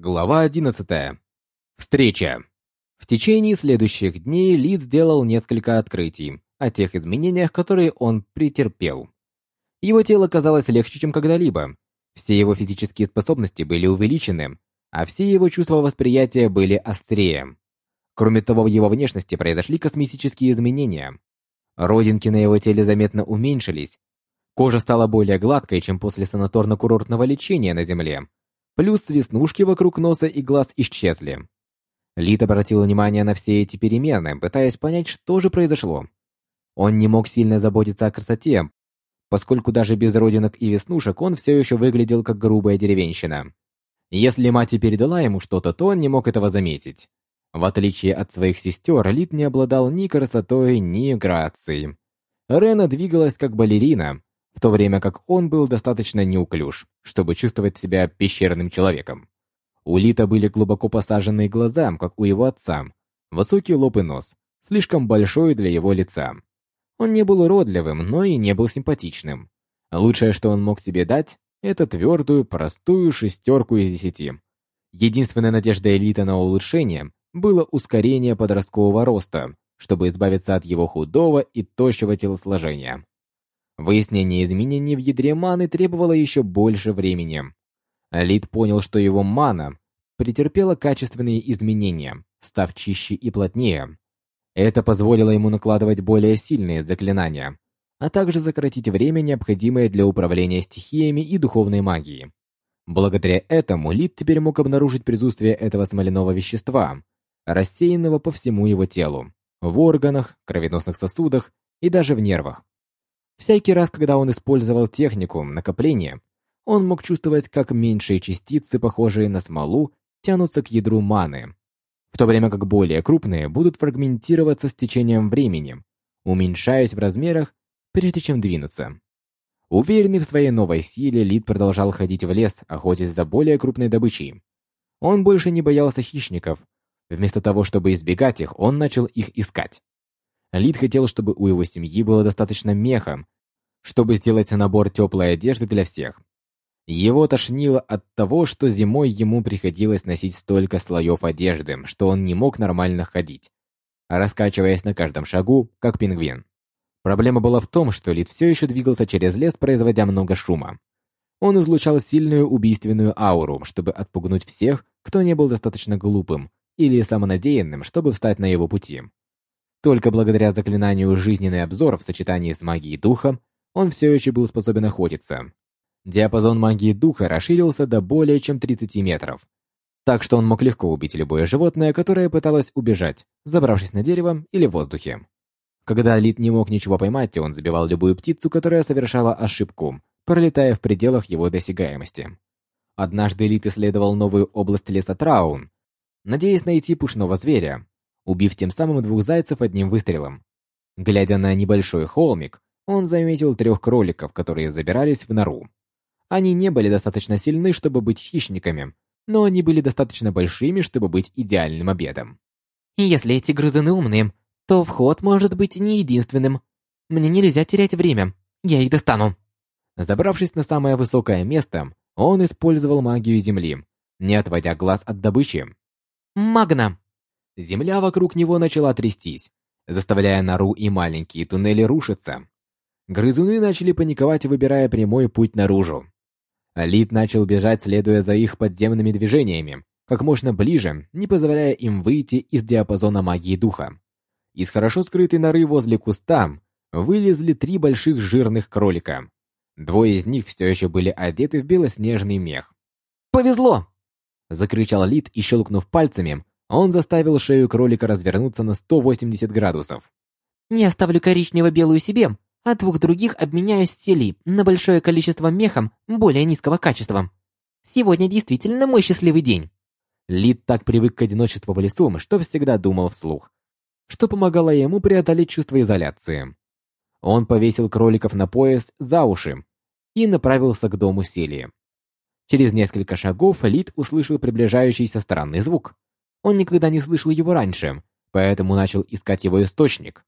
Глава 11. Встреча. В течение следующих дней Ли сделал несколько открытий о тех изменениях, которые он претерпел. Его тело казалось легче, чем когда-либо. Все его физические способности были увеличены, а все его чувства восприятия были острее. Кроме того, в его внешности произошли косметические изменения. Родинки на его теле заметно уменьшились. Кожа стала более гладкой, чем после санаторно-курортного лечения на Земле Плюс веснушки вокруг носа и глаз исчезли. Лид обратил внимание на все эти перемены, пытаясь понять, что же произошло. Он не мог сильно заботиться о красоте, поскольку даже без родинок и веснушек он все еще выглядел как грубая деревенщина. Если мать и передала ему что-то, то он не мог этого заметить. В отличие от своих сестер, Лид не обладал ни красотой, ни грацией. Рена двигалась как балерина, в то время как он был достаточно неуклюж, чтобы чувствовать себя пещерным человеком. У Лита были глубоко посаженные глаза, как у его отца, высокий лоб и нос, слишком большой для его лица. Он не был уродливым, но и не был симпатичным. Лучшее, что он мог себе дать, это твердую, простую шестерку из десяти. Единственной надеждой Элита на улучшение было ускорение подросткового роста, чтобы избавиться от его худого и тощего телосложения. Выяснение изменений в ядре маны требовало еще больше времени. Лид понял, что его мана претерпела качественные изменения, став чище и плотнее. Это позволило ему накладывать более сильные заклинания, а также сократить время, необходимое для управления стихиями и духовной магией. Благодаря этому Лид теперь мог обнаружить присутствие этого смоляного вещества, рассеянного по всему его телу, в органах, кровеносных сосудах и даже в нервах. Всякий раз, когда он использовал технику накопления, он мог чувствовать, как меньшие частицы, похожие на смолу, тянутся к ядру маны, в то время как более крупные будут фрагментироваться с течением времени, уменьшаясь в размерах, прежде чем двинуться. Уверенный в своей новой силе, Лид продолжал ходить в лес, охотясь за более крупной добычей. Он больше не боялся хищников. Вместо того, чтобы избегать их, он начал их искать. Лид хотел, чтобы у его семьи было достаточно меха, чтобы сделать набор теплой одежды для всех. Его тошнило от того, что зимой ему приходилось носить столько слоев одежды, что он не мог нормально ходить, раскачиваясь на каждом шагу, как пингвин. Проблема была в том, что Лид все еще двигался через лес, производя много шума. Он излучал сильную убийственную ауру, чтобы отпугнуть всех, кто не был достаточно глупым или самонадеянным, чтобы встать на его пути. Только благодаря заклинанию «Жизненный обзор» в сочетании с магией духа он все еще был способен охотиться. Диапазон магии духа расширился до более чем 30 метров, так что он мог легко убить любое животное, которое пыталось убежать, забравшись на дерево или в воздухе. Когда Лид не мог ничего поймать, он забивал любую птицу, которая совершала ошибку, пролетая в пределах его досягаемости. Однажды Лид исследовал новую область леса Траун, надеясь найти пушного зверя, убив тем самым двух зайцев одним выстрелом. Глядя на небольшой холмик, он заметил трех кроликов, которые забирались в нору. Они не были достаточно сильны, чтобы быть хищниками, но они были достаточно большими, чтобы быть идеальным обедом. «Если эти грызуны умные, то вход может быть не единственным. Мне нельзя терять время. Я их достану». Забравшись на самое высокое место, он использовал магию Земли, не отводя глаз от добычи. «Магна!» Земля вокруг него начала трястись, заставляя нору и маленькие туннели рушиться. Грызуны начали паниковать, выбирая прямой путь наружу. Лид начал бежать, следуя за их подземными движениями, как можно ближе, не позволяя им выйти из диапазона магии духа. Из хорошо скрытой норы возле куста вылезли три больших жирных кролика. Двое из них все еще были одеты в белоснежный мех. «Повезло!» — закричал Лид и, щелкнув пальцами, он заставил шею кролика развернуться на 180 градусов. «Не оставлю коричнево-белую себе, а двух других обменяю с тели на большое количество мехом более низкого качества. Сегодня действительно мой счастливый день». Лид так привык к одиночеству в лесу, что всегда думал вслух, что помогало ему преодолеть чувство изоляции. Он повесил кроликов на пояс за уши и направился к дому Селии. Через несколько шагов Лид услышал приближающийся странный звук. Он никогда не слышал его раньше, поэтому начал искать его источник.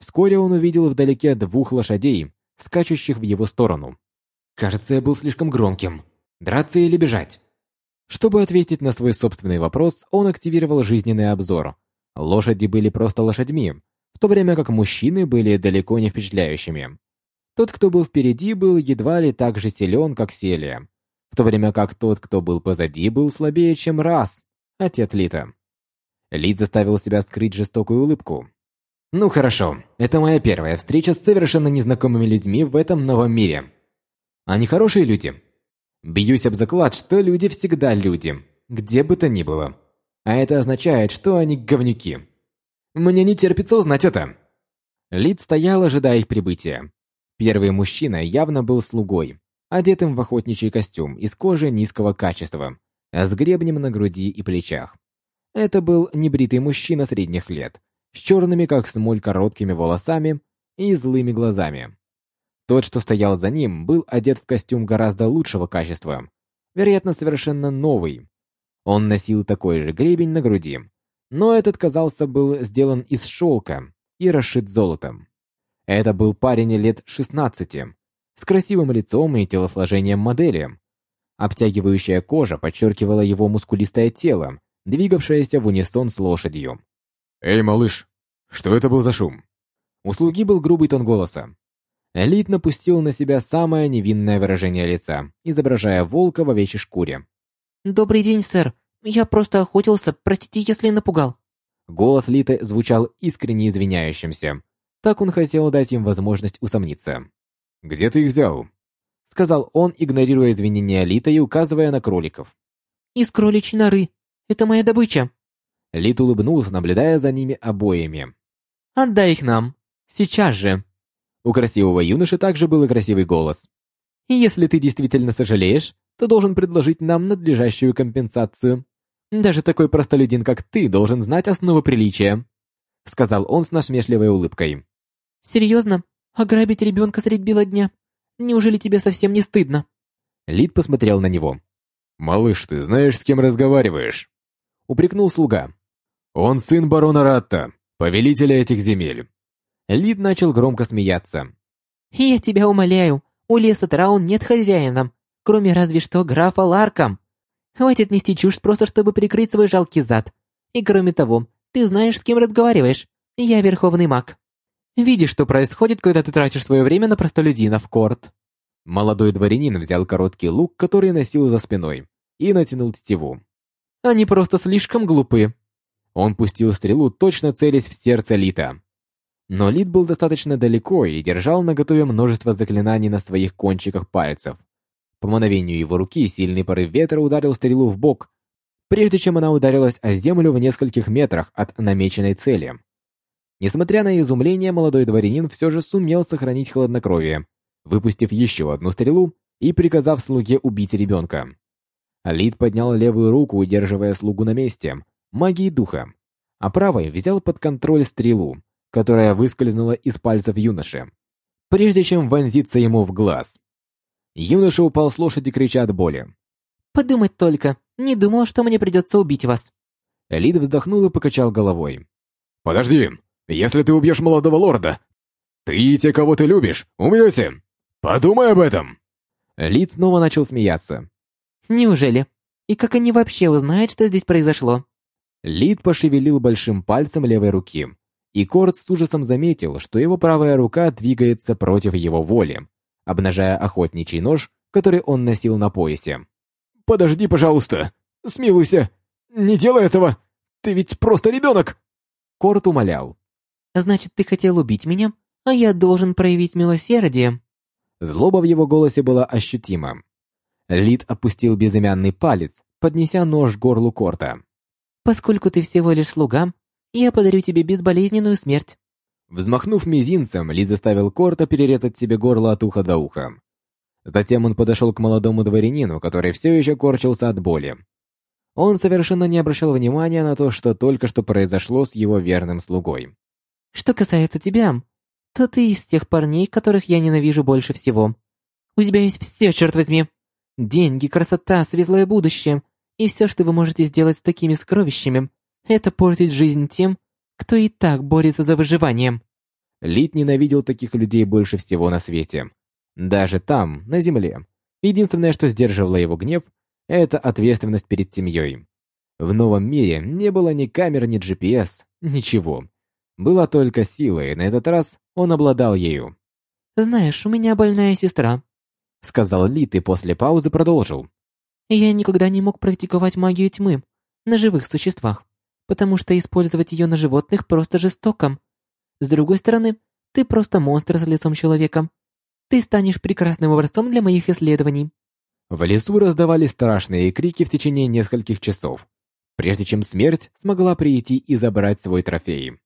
Вскоре он увидел вдалеке двух лошадей, скачущих в его сторону. Кажется, я был слишком громким. Драться или бежать? Чтобы ответить на свой собственный вопрос, он активировал жизненный обзор. Лошади были просто лошадьми, в то время как мужчины были далеко не впечатляющими. Тот, кто был впереди, был едва ли так же силен, как Селия, в то время как тот, кто был позади, был слабее, чем Раз, отец Лита. Лид заставил себя скрыть жестокую улыбку. «Ну хорошо, это моя первая встреча с совершенно незнакомыми людьми в этом новом мире. Они хорошие люди. Бьюсь об заклад, что люди всегда люди, где бы то ни было. А это означает, что они говнюки. Мне не терпится узнать это». Лид стоял, ожидая их прибытия. Первый мужчина явно был слугой, одетым в охотничий костюм из кожи низкого качества, с гребнем на груди и плечах. Это был небритый мужчина средних лет, с черными как смоль короткими волосами и злыми глазами. Тот, что стоял за ним, был одет в костюм гораздо лучшего качества, вероятно, совершенно новый. Он носил такой же гребень на груди, но этот, казался, был сделан из шелка и расшит золотом. Это был парень лет 16, с красивым лицом и телосложением модели. Обтягивающая кожа подчеркивала его мускулистое тело, двигавшееся в унисон с лошадью. «Эй, малыш, что это был за шум?» У слуги был грубый тон голоса. Элит напустил на себя самое невинное выражение лица, изображая волка в овечьей шкуре. «Добрый день, сэр. Я просто охотился, простите, если напугал». Голос Литы звучал искренне извиняющимся, так он хотел дать им возможность усомниться. «Где ты их взял?» Сказал он, игнорируя извинения Лита и указывая на кроликов. «Из кроличьей норы. Это моя добыча». Лит улыбнулся, наблюдая за ними обоими. «Отдай их нам. Сейчас же». У красивого юноши также был и красивый голос. «Если ты действительно сожалеешь, то должен предложить нам надлежащую компенсацию. Даже такой простолюдин, как ты, должен знать основы приличия», сказал он с насмешливой улыбкой. «Серьезно? Ограбить ребенка средь бела дня? Неужели тебе совсем не стыдно?» Лид посмотрел на него. «Малыш, ты знаешь, с кем разговариваешь?» Упрекнул слуга. «Он сын барона Ратта, повелителя этих земель». Лид начал громко смеяться. «Я тебя умоляю, у леса Траун нет хозяина, кроме разве что графа Ларком. Хватит нести чушь просто, чтобы прикрыть свой жалкий зад. И кроме того, ты знаешь, с кем разговариваешь. Я верховный маг». Видишь, что происходит, когда ты тратишь свое время на простолюдинов, Корт. Молодой дворянин взял короткий лук, который носил за спиной, и натянул тетиву. Они просто слишком глупы. Он пустил стрелу, точно целясь в сердце Лита. Но Лит был достаточно далеко и держал наготове множество заклинаний на своих кончиках пальцев. По мановению его руки сильный порыв ветра ударил стрелу в бок, прежде чем она ударилась о землю в нескольких метрах от намеченной цели. Несмотря на изумление, молодой дворянин все же сумел сохранить хладнокровие, выпустив еще одну стрелу и приказав слуге убить ребенка. Алид поднял левую руку, удерживая слугу на месте, магией духа, а правой взял под контроль стрелу, которая выскользнула из пальцев юноши, прежде чем вонзиться ему в глаз. Юноша упал с лошади, крича от боли. «Подумать только, не думал, что мне придется убить вас». Лид вздохнул и покачал головой. «Подожди, если ты убьешь молодого лорда, ты и те, кого ты любишь, умрете. Подумай об этом!» Лид снова начал смеяться. «Неужели? И как они вообще узнают, что здесь произошло?» Лид пошевелил большим пальцем левой руки, и Корт с ужасом заметил, что его правая рука двигается против его воли, обнажая охотничий нож, который он носил на поясе. «Подожди, пожалуйста! Смилуйся! Не делай этого! Ты ведь просто ребенок!» Корт умолял. Значит, ты хотел убить меня, а я должен проявить милосердие. Злоба в его голосе была ощутима. Лид опустил безымянный палец, поднеся нож к горлу Корта. Поскольку ты всего лишь слуга, я подарю тебе безболезненную смерть. Взмахнув мизинцем, Лид заставил Корта перерезать себе горло от уха до уха. Затем он подошел к молодому дворянину, который все еще корчился от боли. Он совершенно не обращал внимания на то, что только что произошло с его верным слугой. Что касается тебя, то ты из тех парней, которых я ненавижу больше всего. У тебя есть все, черт возьми. Деньги, красота, светлое будущее. И все, что вы можете сделать с такими сокровищами, это портить жизнь тем, кто и так борется за выживанием. Лид ненавидел таких людей больше всего на свете. Даже там, на земле. Единственное, что сдерживало его гнев, Это ответственность перед семьей. В новом мире не было ни камер, ни GPS, ничего. Была только сила, и на этот раз он обладал ею. «Знаешь, у меня больная сестра», — сказал Лит и после паузы продолжил. «Я никогда не мог практиковать магию тьмы на живых существах, потому что использовать ее на животных просто жестоко. С другой стороны, ты просто монстр с лицом человека. Ты станешь прекрасным образцом для моих исследований». В лесу раздавались страшные крики в течение нескольких часов, прежде чем смерть смогла прийти и забрать свой трофей.